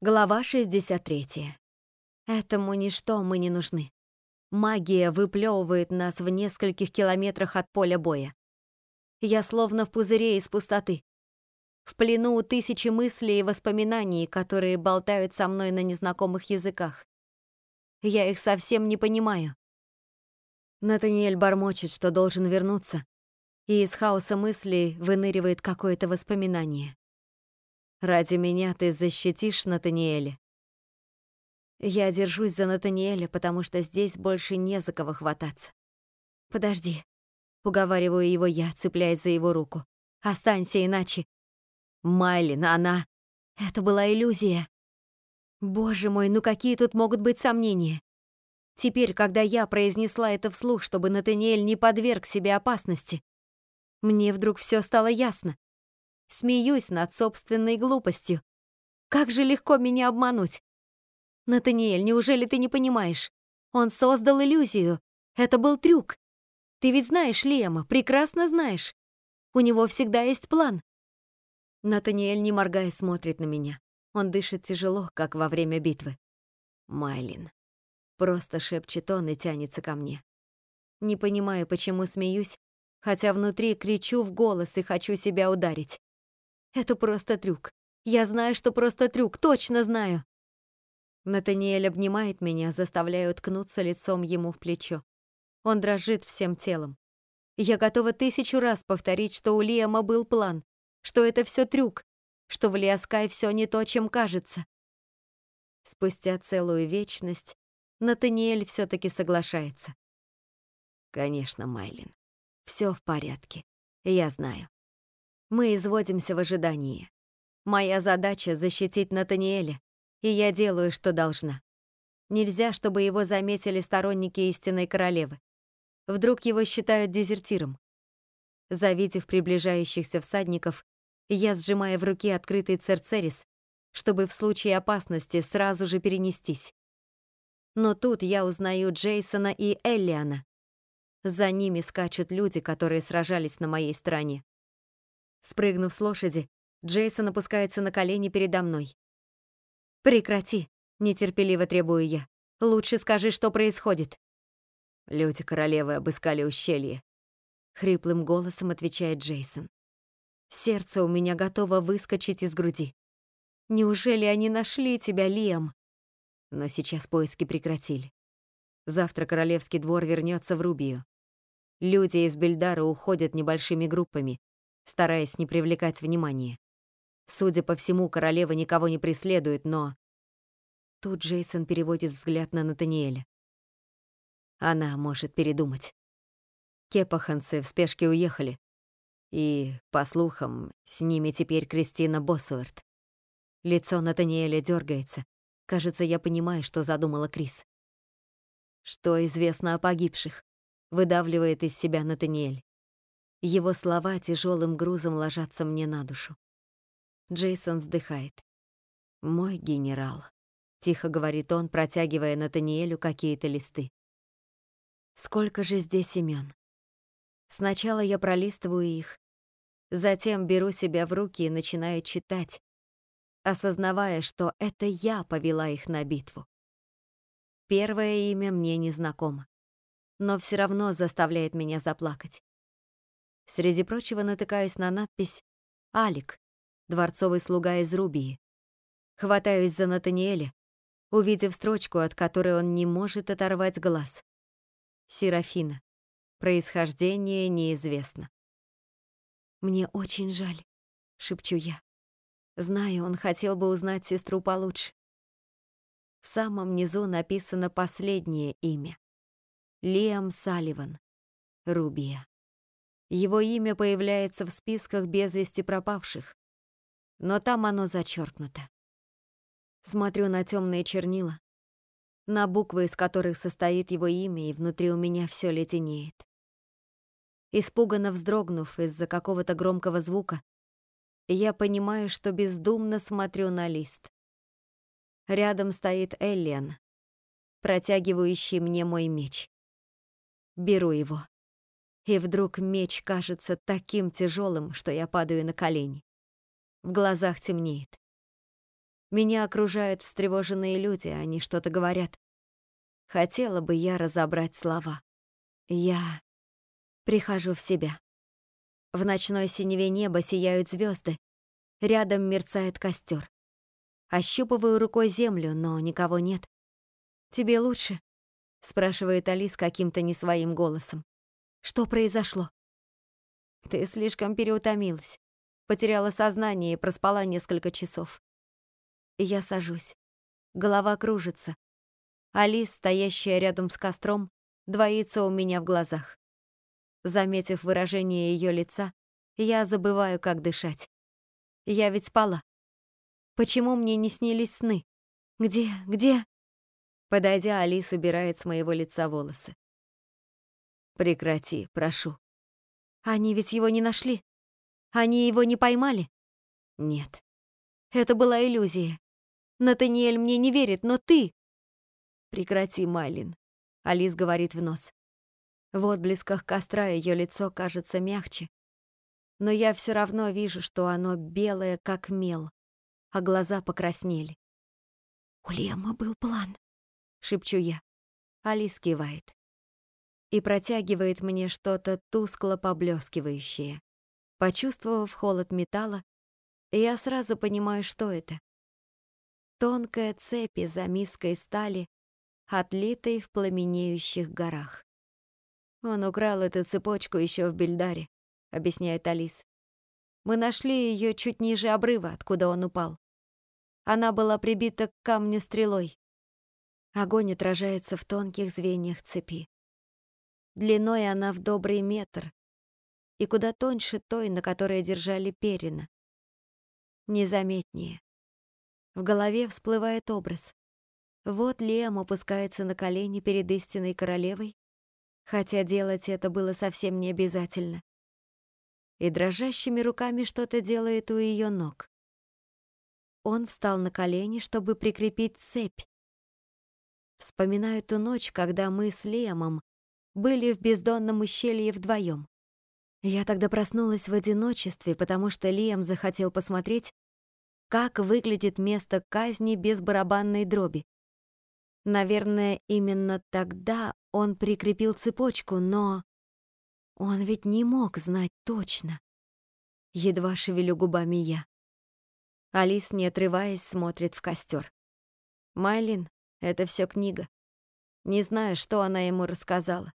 Глава 63. Этому ничто мы не нужны. Магия выплевывает нас в нескольких километрах от поля боя. Я словно в пузыре из пустоты. В плену у тысячи мыслей и воспоминаний, которые болтают со мной на незнакомых языках. Я их совсем не понимаю. Натаниэль бормочет, что должен вернуться, и из хаоса мыслей выныривает какое-то воспоминание. Ради меня ты защитишь Натаниэля. Я держусь за Натаниэля, потому что здесь больше не за кого хвататься. Подожди. Уговариваю его я, цепляясь за его руку. Останься иначе. Майлин, она... Это была иллюзия. Боже мой, ну какие тут могут быть сомнения? Теперь, когда я произнесла это вслух, чтобы Натаниэль не подверг себе опасности, мне вдруг все стало ясно. Смеюсь над собственной глупостью. Как же легко меня обмануть. Натаниэль, неужели ты не понимаешь? Он создал иллюзию. Это был трюк. Ты ведь знаешь Лема, прекрасно знаешь. У него всегда есть план. Натаниэль, не моргая, смотрит на меня. Он дышит тяжело, как во время битвы. Майлин. Просто шепчет он и тянется ко мне. Не понимаю, почему смеюсь, хотя внутри кричу в голос и хочу себя ударить. Это просто трюк. Я знаю, что просто трюк, точно знаю. Натаниэль обнимает меня, заставляя уткнуться лицом ему в плечо. Он дрожит всем телом. Я готова тысячу раз повторить, что у Лиама был план, что это все трюк, что в Лиаскай все не то, чем кажется. Спустя целую вечность Натаниэль все таки соглашается. Конечно, Майлин, все в порядке. Я знаю. Мы изводимся в ожидании. Моя задача — защитить Натаниэля, и я делаю, что должна. Нельзя, чтобы его заметили сторонники истинной королевы. Вдруг его считают дезертиром. Завидев приближающихся всадников, я сжимаю в руке открытый церцерис, чтобы в случае опасности сразу же перенестись. Но тут я узнаю Джейсона и Эллиана. За ними скачут люди, которые сражались на моей стороне. Спрыгнув с лошади, Джейсон опускается на колени передо мной. «Прекрати», — нетерпеливо требую я. «Лучше скажи, что происходит». Люди королевы обыскали ущелье. Хриплым голосом отвечает Джейсон. Сердце у меня готово выскочить из груди. Неужели они нашли тебя, Лиам? Но сейчас поиски прекратили. Завтра королевский двор вернется в Рубию. Люди из Бельдара уходят небольшими группами, стараясь не привлекать внимания. Судя по всему, королева никого не преследует, но... Тут Джейсон переводит взгляд на Натаниэля. Она может передумать. Кепаханцы в спешке уехали. И, по слухам, с ними теперь Кристина Боссуэрт. Лицо Натаниэля дергается. Кажется, я понимаю, что задумала Крис. Что известно о погибших? Выдавливает из себя Натаниэль. Его слова тяжелым грузом ложатся мне на душу. Джейсон вздыхает. «Мой генерал», — тихо говорит он, протягивая Натаниэлю какие-то листы. «Сколько же здесь имен? Сначала я пролистываю их, затем беру себя в руки и начинаю читать, осознавая, что это я повела их на битву. Первое имя мне незнакомо, но все равно заставляет меня заплакать. Среди прочего натыкаюсь на надпись «Алик, дворцовый слуга из Рубии». Хватаюсь за Натаниэля, увидев строчку, от которой он не может оторвать глаз. Серафина. Происхождение неизвестно. «Мне очень жаль», — шепчу я. Знаю, он хотел бы узнать сестру получше. В самом низу написано последнее имя. Лиам Салливан. Рубия. Его имя появляется в списках без вести пропавших, но там оно зачеркнуто. Смотрю на темные чернила, на буквы, из которых состоит его имя, и внутри у меня все леденеет. Испуганно вздрогнув из-за какого-то громкого звука, я понимаю, что бездумно смотрю на лист. Рядом стоит Эллиан, протягивающий мне мой меч. Беру его. И вдруг меч кажется таким тяжелым, что я падаю на колени. В глазах темнеет. Меня окружают встревоженные люди, они что-то говорят. Хотела бы я разобрать слова. Я прихожу в себя. В ночной синеве неба сияют звезды, рядом мерцает костер. Ощупываю рукой землю, но никого нет. «Тебе лучше?» — спрашивает Алис каким-то не своим голосом. «Что произошло?» «Ты слишком переутомилась. Потеряла сознание и проспала несколько часов». Я сажусь. Голова кружится. Алис, стоящая рядом с костром, двоится у меня в глазах. Заметив выражение ее лица, я забываю, как дышать. Я ведь спала. Почему мне не снились сны? Где, где? Подойдя, Алис убирает с моего лица волосы. Прекрати, прошу. Они ведь его не нашли. Они его не поймали? Нет. Это была иллюзия. Натаниэль мне не верит, но ты... Прекрати, Майлин. Алис говорит в нос. В отблесках костра ее лицо кажется мягче, но я все равно вижу, что оно белое, как мел, а глаза покраснели. «У Лема был план», — шепчу я. Алис кивает и протягивает мне что-то тускло поблескивающее. Почувствовав холод металла, я сразу понимаю, что это. Тонкая цепь из миской стали, отлитой в пламенеющих горах. Он украл эту цепочку еще в Бельдаре, объясняет Алис. Мы нашли ее чуть ниже обрыва, откуда он упал. Она была прибита к камню стрелой. Огонь отражается в тонких звеньях цепи. Длиной она в добрый метр и куда тоньше той, на которой держали перина. Незаметнее. В голове всплывает образ. Вот Лем опускается на колени перед истинной королевой, хотя делать это было совсем не обязательно. И дрожащими руками что-то делает у ее ног. Он встал на колени, чтобы прикрепить цепь. Вспоминаю ту ночь, когда мы с Лемом были в бездонном ущелье вдвоем. Я тогда проснулась в одиночестве, потому что Лиам захотел посмотреть, как выглядит место казни без барабанной дроби. Наверное, именно тогда он прикрепил цепочку, но... Он ведь не мог знать точно. Едва шевелю губами я. Алис, не отрываясь, смотрит в костер. Майлин, это все книга. Не знаю, что она ему рассказала.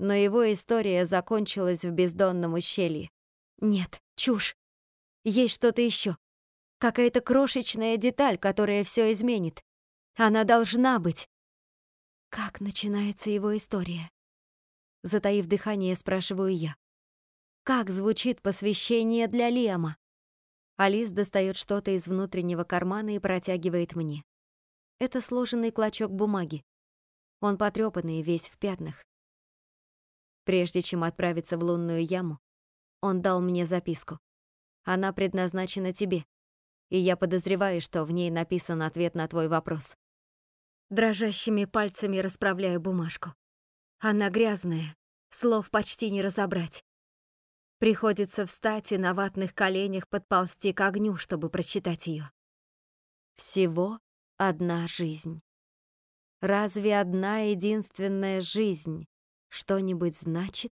Но его история закончилась в бездонном ущелье. Нет, чушь. Есть что-то еще. Какая-то крошечная деталь, которая все изменит. Она должна быть. Как начинается его история? Затаив дыхание, спрашиваю я. Как звучит посвящение для Лиама? Алис достает что-то из внутреннего кармана и протягивает мне. Это сложенный клочок бумаги. Он потрепанный, весь в пятнах. Прежде чем отправиться в лунную яму, он дал мне записку. Она предназначена тебе, и я подозреваю, что в ней написан ответ на твой вопрос. Дрожащими пальцами расправляю бумажку. Она грязная, слов почти не разобрать. Приходится встать и на ватных коленях подползти к огню, чтобы прочитать ее. Всего одна жизнь. Разве одна единственная жизнь что-нибудь значит?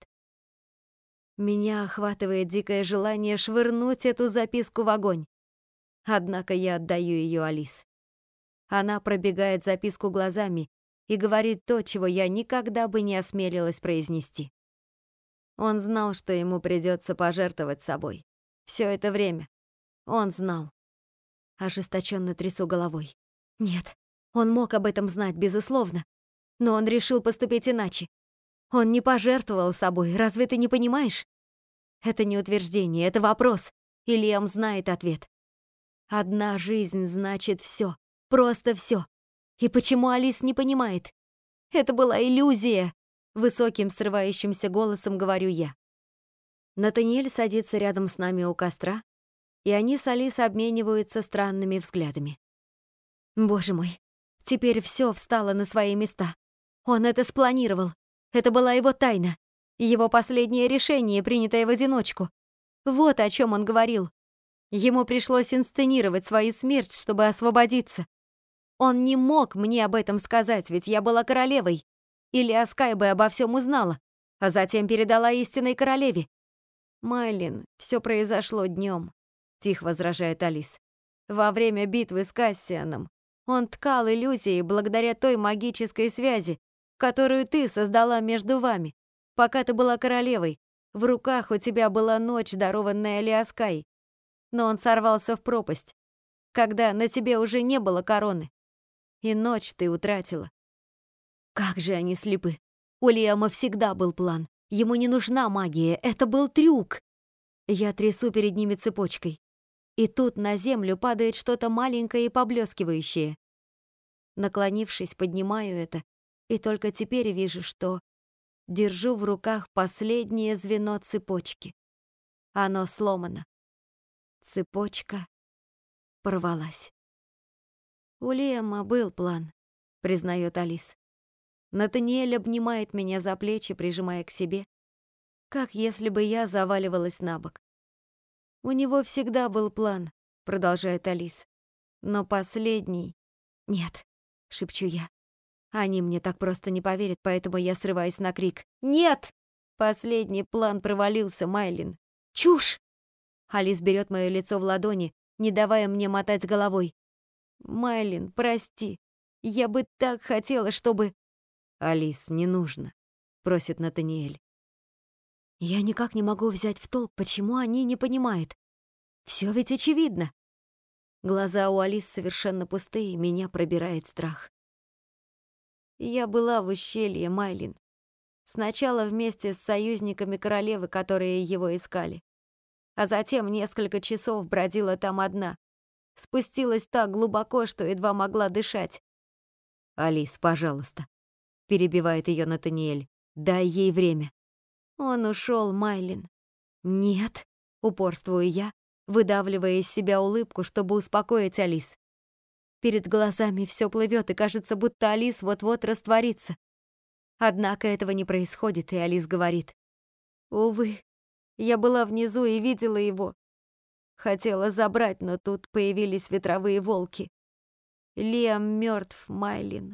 Меня охватывает дикое желание швырнуть эту записку в огонь. Однако я отдаю ее Алис. Она пробегает записку глазами и говорит то, чего я никогда бы не осмелилась произнести. Он знал, что ему придется пожертвовать собой. Все это время. Он знал. Ожесточенно трясу головой. Нет, он мог об этом знать, безусловно. Но он решил поступить иначе. Он не пожертвовал собой, разве ты не понимаешь? Это не утверждение, это вопрос, и Лиам знает ответ. Одна жизнь значит все. Просто все. И почему Алис не понимает? Это была иллюзия, высоким срывающимся голосом говорю я. Натаниэль садится рядом с нами у костра, и они с Алис обмениваются странными взглядами. Боже мой, теперь все встало на свои места. Он это спланировал. Это была его тайна. Его последнее решение, принятое в одиночку. Вот о чем он говорил. Ему пришлось инсценировать свою смерть, чтобы освободиться. Он не мог мне об этом сказать, ведь я была королевой. Или Аскай бы обо всем узнала, а затем передала истинной королеве. Майлин, все произошло днем, тихо возражает Алис. Во время битвы с Кассианом он ткал иллюзии благодаря той магической связи, которую ты создала между вами. Пока ты была королевой, в руках у тебя была ночь, дарованная Лиаскай. Но он сорвался в пропасть, когда на тебе уже не было короны. И ночь ты утратила. Как же они слепы. У Лиама всегда был план. Ему не нужна магия, это был трюк. Я трясу перед ними цепочкой. И тут на землю падает что-то маленькое и поблескивающее. Наклонившись, поднимаю это, и только теперь вижу, что держу в руках последнее звено цепочки. Оно сломано. Цепочка порвалась. У Лема был план, признает Алис. Натаниэль обнимает меня за плечи, прижимая к себе, как если бы я заваливалась на бок. У него всегда был план, продолжает Алис. Но последний... Нет, шепчу я. Они мне так просто не поверят, поэтому я срываюсь на крик. Нет! Последний план провалился, Майлин. Чушь! Алис берет мое лицо в ладони, не давая мне мотать головой. Майлин, прости. Я бы так хотела, чтобы... Алис, не нужно, просит Натаниэль. Я никак не могу взять в толк, почему они не понимают. Все ведь очевидно. Глаза у Алис совершенно пустые, меня пробирает страх. Я была в ущелье, Майлин. Сначала вместе с союзниками королевы, которые его искали. А затем несколько часов бродила там одна. Спустилась так глубоко, что едва могла дышать. «Алис, пожалуйста», — перебивает ее Натаниэль. «Дай ей время». Он ушел, Майлин. «Нет», — упорствую я, выдавливая из себя улыбку, чтобы успокоить Алис. Перед глазами все плывет, и кажется, будто Алис вот-вот растворится. Однако этого не происходит, и Алис говорит. «Увы, я была внизу и видела его. Хотела забрать, но тут появились ветровые волки. Лиам мертв, Майлин.